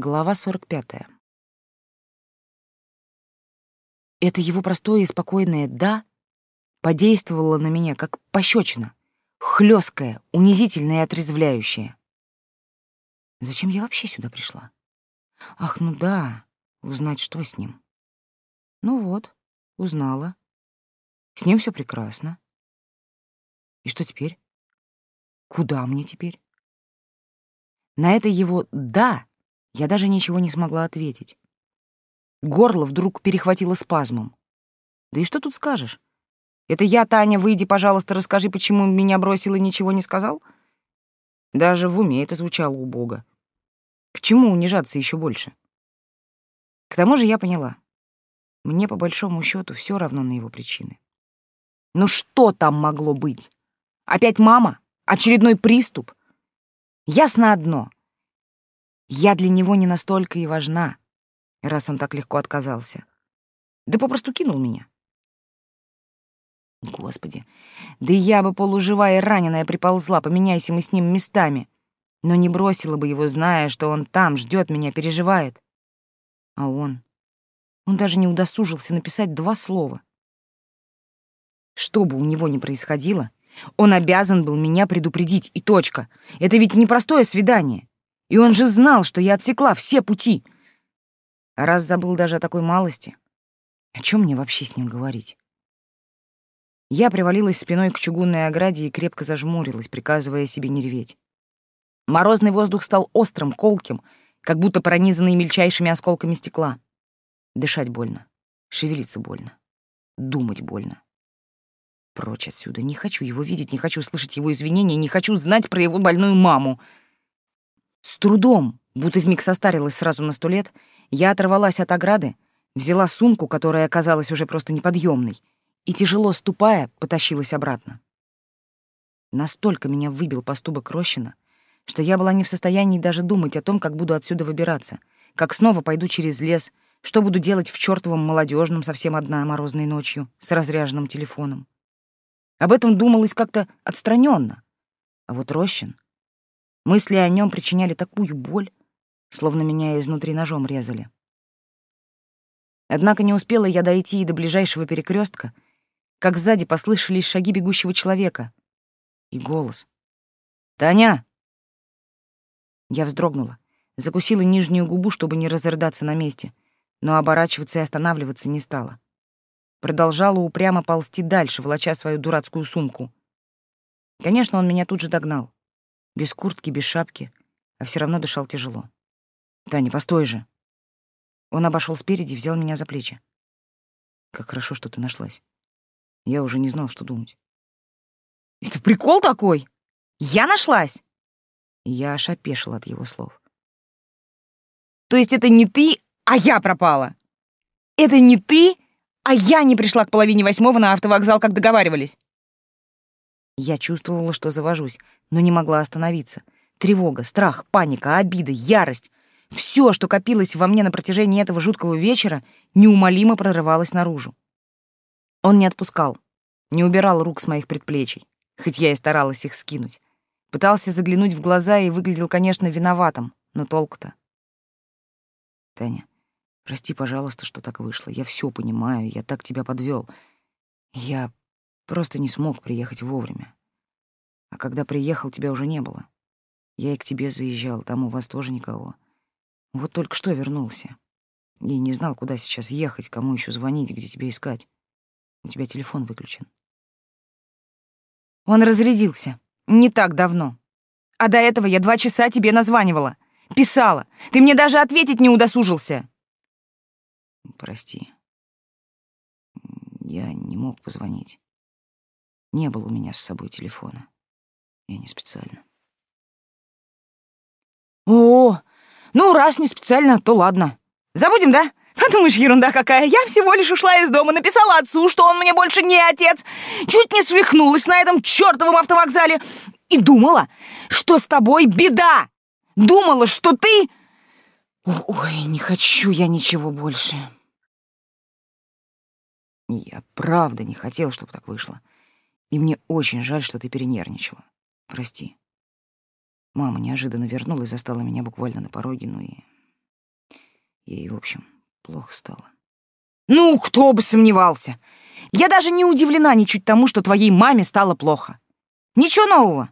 Глава 45. Это его простое и спокойное «да» подействовало на меня, как пощечина, хлесткая, унизительная и отрезвляющая. Зачем я вообще сюда пришла? Ах, ну да, узнать, что с ним. Ну вот, узнала. С ним все прекрасно. И что теперь? Куда мне теперь? На это его «да» Я даже ничего не смогла ответить. Горло вдруг перехватило спазмом. Да и что тут скажешь? Это я, Таня, выйди, пожалуйста, расскажи, почему меня бросил и ничего не сказал? Даже в уме это звучало убого. К чему унижаться еще больше? К тому же я поняла. Мне, по большому счету, все равно на его причины. Ну что там могло быть? Опять мама? Очередной приступ? Ясно одно. Я для него не настолько и важна, раз он так легко отказался. Да попросту кинул меня. Господи, да я бы полуживая и раненая приползла, поменяйся мы с ним местами, но не бросила бы его, зная, что он там ждет меня, переживает. А он... Он даже не удосужился написать два слова. Что бы у него ни происходило, он обязан был меня предупредить, и точка. Это ведь непростое свидание. И он же знал, что я отсекла все пути. А раз забыл даже о такой малости, о чем мне вообще с ним говорить? Я привалилась спиной к чугунной ограде и крепко зажмурилась, приказывая себе не реветь. Морозный воздух стал острым, колким, как будто пронизанный мельчайшими осколками стекла. Дышать больно, шевелиться больно, думать больно. Прочь отсюда. Не хочу его видеть, не хочу слышать его извинения, не хочу знать про его больную маму. С трудом, будто вмиг состарилась сразу на сто лет, я оторвалась от ограды, взяла сумку, которая оказалась уже просто неподъемной, и, тяжело ступая, потащилась обратно. Настолько меня выбил поступок Рощина, что я была не в состоянии даже думать о том, как буду отсюда выбираться, как снова пойду через лес, что буду делать в чертовом молодежном совсем одна морозной ночью с разряженным телефоном. Об этом думалось как-то отстраненно. А вот Рощин Мысли о нем причиняли такую боль, словно меня изнутри ножом резали. Однако не успела я дойти и до ближайшего перекрестка, как сзади послышались шаги бегущего человека и голос. «Таня!» Я вздрогнула, закусила нижнюю губу, чтобы не разрыдаться на месте, но оборачиваться и останавливаться не стала. Продолжала упрямо ползти дальше, волоча свою дурацкую сумку. Конечно, он меня тут же догнал без куртки, без шапки, а все равно дышал тяжело. «Таня, постой же!» Он обошел спереди и взял меня за плечи. «Как хорошо, что ты нашлась. Я уже не знал, что думать». «Это прикол такой? Я нашлась?» Я аж опешил от его слов. «То есть это не ты, а я пропала? Это не ты, а я не пришла к половине восьмого на автовокзал, как договаривались?» Я чувствовала, что завожусь, но не могла остановиться. Тревога, страх, паника, обида, ярость — все, что копилось во мне на протяжении этого жуткого вечера, неумолимо прорывалось наружу. Он не отпускал, не убирал рук с моих предплечий, хоть я и старалась их скинуть. Пытался заглянуть в глаза и выглядел, конечно, виноватым, но толку-то. Таня, прости, пожалуйста, что так вышло. Я все понимаю, я так тебя подвел. Я Просто не смог приехать вовремя. А когда приехал, тебя уже не было. Я и к тебе заезжал, там у вас тоже никого. Вот только что вернулся. И не знал, куда сейчас ехать, кому еще звонить, где тебя искать. У тебя телефон выключен. Он разрядился. Не так давно. А до этого я два часа тебе названивала. Писала. Ты мне даже ответить не удосужился. Прости. Я не мог позвонить. Не было у меня с собой телефона. Я не специально. О, ну раз не специально, то ладно. Забудем, да? Подумаешь, ерунда какая. Я всего лишь ушла из дома, написала отцу, что он мне больше не отец. Чуть не свихнулась на этом чертовом автовокзале. И думала, что с тобой беда. Думала, что ты... Ой, не хочу я ничего больше. Я правда не хотел, чтобы так вышло. И мне очень жаль, что ты перенервничала. Прости. Мама неожиданно вернулась, застала меня буквально на пороге, ну и... Ей, в общем, плохо стало. Ну, кто бы сомневался! Я даже не удивлена ничуть тому, что твоей маме стало плохо. Ничего нового.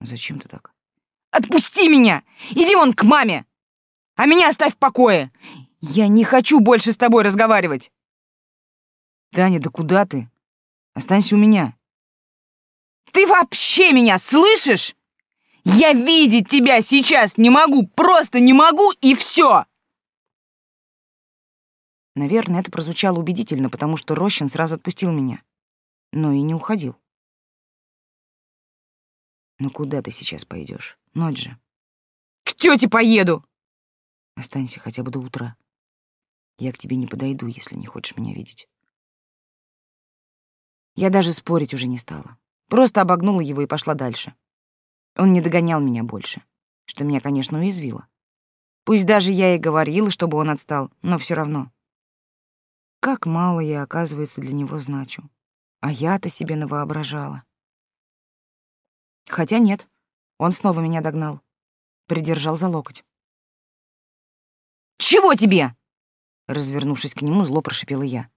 Зачем ты так? Отпусти меня! Иди вон к маме! А меня оставь в покое! Я не хочу больше с тобой разговаривать!» «Таня, да куда ты? Останься у меня!» «Ты вообще меня слышишь? Я видеть тебя сейчас не могу, просто не могу, и все!» Наверное, это прозвучало убедительно, потому что Рощин сразу отпустил меня, но и не уходил. «Ну куда ты сейчас пойдешь? Ночь же». «К тете поеду!» «Останься хотя бы до утра. Я к тебе не подойду, если не хочешь меня видеть». Я даже спорить уже не стала. Просто обогнула его и пошла дальше. Он не догонял меня больше, что меня, конечно, уязвило. Пусть даже я и говорила, чтобы он отстал, но все равно. Как мало я, оказывается, для него значу. А я-то себе навоображала. Хотя нет, он снова меня догнал. Придержал за локоть. «Чего тебе?» Развернувшись к нему, зло прошипела я.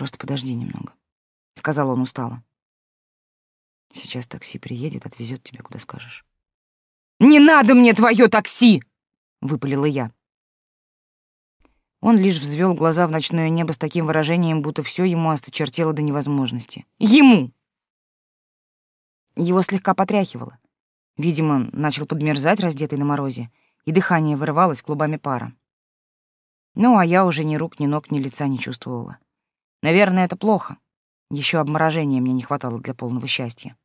«Просто подожди немного», — сказал он устало. «Сейчас такси приедет, отвезет тебя, куда скажешь». «Не надо мне твое такси!» — выпалила я. Он лишь взвел глаза в ночное небо с таким выражением, будто все ему осточертело до невозможности. «Ему!» Его слегка потряхивало. Видимо, начал подмерзать, раздетый на морозе, и дыхание вырывалось клубами пара. Ну, а я уже ни рук, ни ног, ни лица не чувствовала. Наверное, это плохо. Еще обморожения мне не хватало для полного счастья.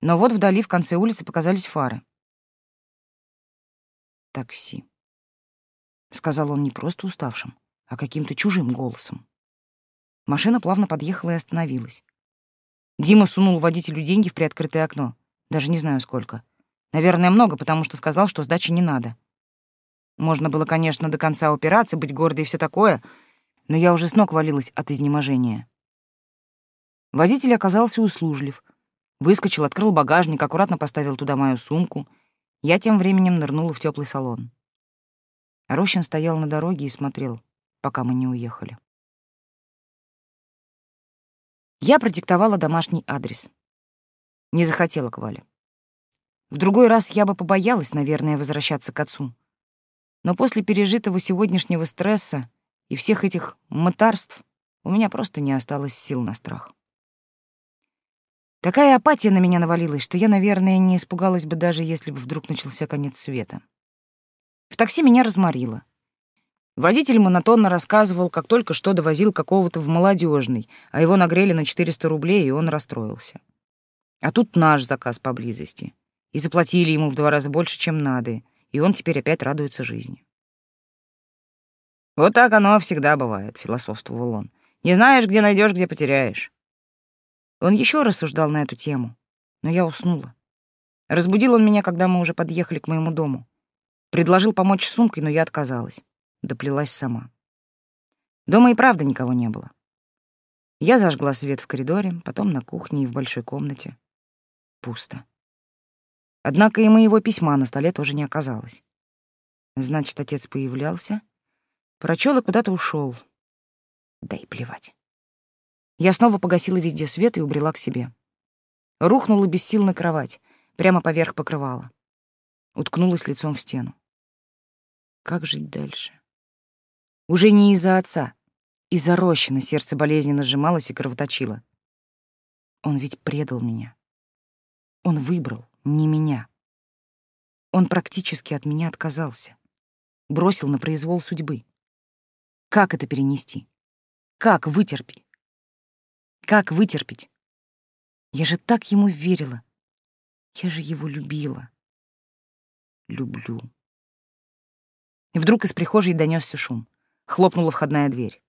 Но вот вдали в конце улицы показались фары. «Такси», — сказал он не просто уставшим, а каким-то чужим голосом. Машина плавно подъехала и остановилась. Дима сунул водителю деньги в приоткрытое окно. Даже не знаю сколько. Наверное, много, потому что сказал, что сдачи не надо. Можно было, конечно, до конца упираться, быть гордой и все такое, но я уже с ног валилась от изнеможения. Водитель оказался услужлив. Выскочил, открыл багажник, аккуратно поставил туда мою сумку. Я тем временем нырнула в теплый салон. Рощин стоял на дороге и смотрел, пока мы не уехали. Я продиктовала домашний адрес. Не захотела к Вале. В другой раз я бы побоялась, наверное, возвращаться к отцу. Но после пережитого сегодняшнего стресса и всех этих мытарств у меня просто не осталось сил на страх. Такая апатия на меня навалилась, что я, наверное, не испугалась бы даже, если бы вдруг начался конец света. В такси меня разморило. Водитель монотонно рассказывал, как только что довозил какого-то в молодежный, а его нагрели на 400 рублей, и он расстроился. А тут наш заказ поблизости. И заплатили ему в два раза больше, чем надо, и он теперь опять радуется жизни. «Вот так оно всегда бывает», — философствовал он. «Не знаешь, где найдешь, где потеряешь». Он еще рассуждал на эту тему, но я уснула. Разбудил он меня, когда мы уже подъехали к моему дому. Предложил помочь с сумкой, но я отказалась доплелась сама. Дома и правда никого не было. Я зажгла свет в коридоре, потом на кухне и в большой комнате. Пусто. Однако и моего письма на столе тоже не оказалось. Значит, отец появлялся, прочел и куда-то ушел. Да и плевать. Я снова погасила везде свет и убрела к себе. Рухнула без сил на кровать, прямо поверх покрывала. Уткнулась лицом в стену. Как жить дальше? Уже не из-за отца. Из-за Рощина сердце болезненно сжималось и кровоточило. Он ведь предал меня. Он выбрал не меня. Он практически от меня отказался. Бросил на произвол судьбы. Как это перенести? Как вытерпеть? Как вытерпеть? Я же так ему верила. Я же его любила. Люблю. Вдруг из прихожей донесся шум. Хлопнула входная дверь.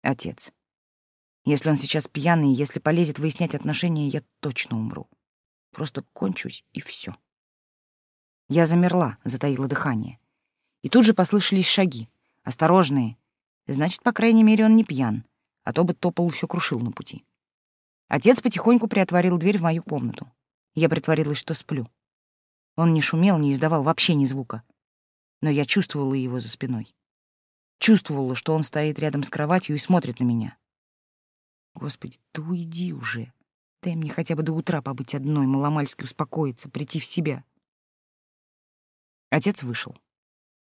Отец. Если он сейчас пьяный, если полезет выяснять отношения, я точно умру. Просто кончусь, и все. Я замерла, затаила дыхание. И тут же послышались шаги. Осторожные. Значит, по крайней мере, он не пьян, а то бы топал все крушил на пути. Отец потихоньку приотворил дверь в мою комнату. Я притворилась, что сплю. Он не шумел, не издавал вообще ни звука. но я чувствовала его за спиной. Чувствовала, что он стоит рядом с кроватью и смотрит на меня. Господи, да уйди уже. Дай мне хотя бы до утра побыть одной, маломальски успокоиться, прийти в себя. Отец вышел.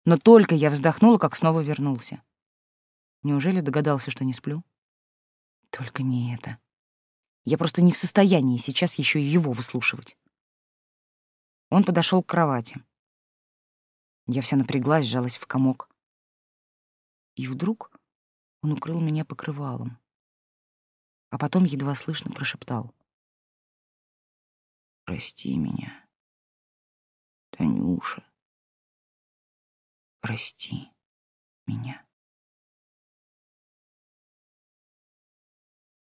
Но только я вздохнула, как снова вернулся. Неужели догадался, что не сплю? Только не это. Я просто не в состоянии сейчас еще и его выслушивать. Он подошел к кровати. Я вся напряглась, сжалась в комок. И вдруг он укрыл меня покрывалом, а потом едва слышно прошептал. «Прости меня, Танюша, прости меня».